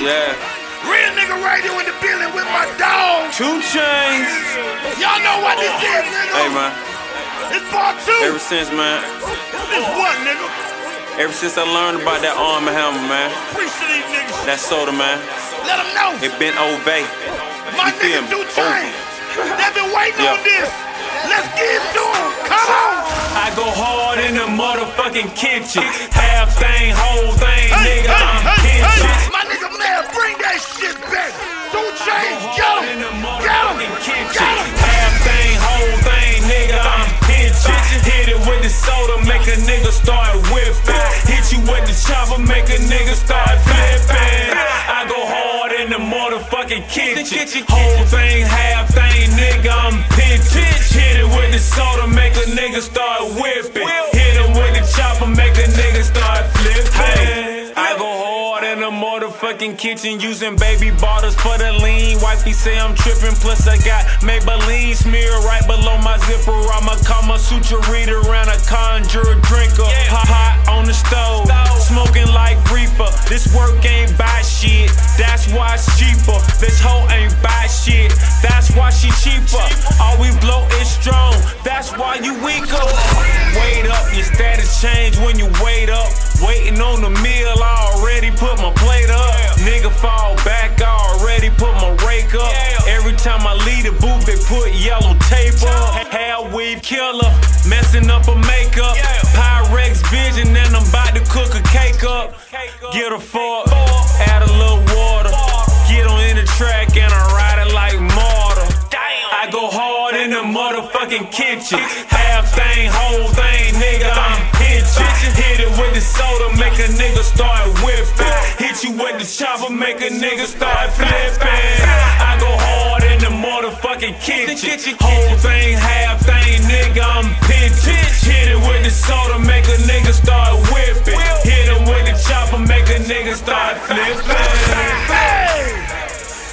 Yeah. Real nigga radio in the building with my dog. Two chains. Y'all know what this is, nigga. Hey man. It's part two. Ever since man, This what, nigga? ever since I learned about that arm and hammer, man, Appreciate these niggas. that soda, man, Let them know. it been Ove. my you nigga do chains. They've been waiting Yeah. on this. Let's get to 'em. Come on. I go hard in the motherfucking kitchen. Half thing, whole thing, Hey, nigga, I'm hey, hey, My nigga man, bring that shit back. Two chains, get In the him. Get him. motherfucking Get kitchen. him. Half thing, whole thing, nigga, I'm pitching. Hit it with the soda, make a nigga start whipping. Hit you with the chopper, make a nigga start flipping. I go hard in the motherfucking kitchen. Whole thing, half thing, nigga, motherfucking kitchen using baby bottles for the lean. Wifey say I'm tripping, plus I got Maybelline smear right below my zipper. I'ma call my suture reader around a conjure drinker. Hot, hot on the stove, smoking like reefer. This work ain't buy shit, that's why it's cheaper. This hoe ain't buy shit, that's why she cheaper. All we blow is strong, that's why you weaker. Wait up, your status change when you wait up. Waiting on the meal, I already put time I leave the booth, they put yellow tape up. Hair weave killer, messing up her makeup. Pyrex vision, and I'm about to cook a cake up. Get a fork, add a little water. Get on in the track and I ride it like mortar. I go hard in the motherfucking kitchen. Half thing, whole thing, nigga, I'm pitching. Hit it with the soda, make a nigga start whipping. Hit you with the chopper, make a nigga start flipping. Motherfucking kitchen. Whole thing, half thing, nigga, I'm pitching. Hit it with the soda, make a nigga start whipping. Hit him with the chopper, make a nigga start flipping. Hey!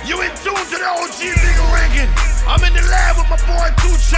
You in tune to the OG nigga ranking. I'm in the lab with my boy Two Chain.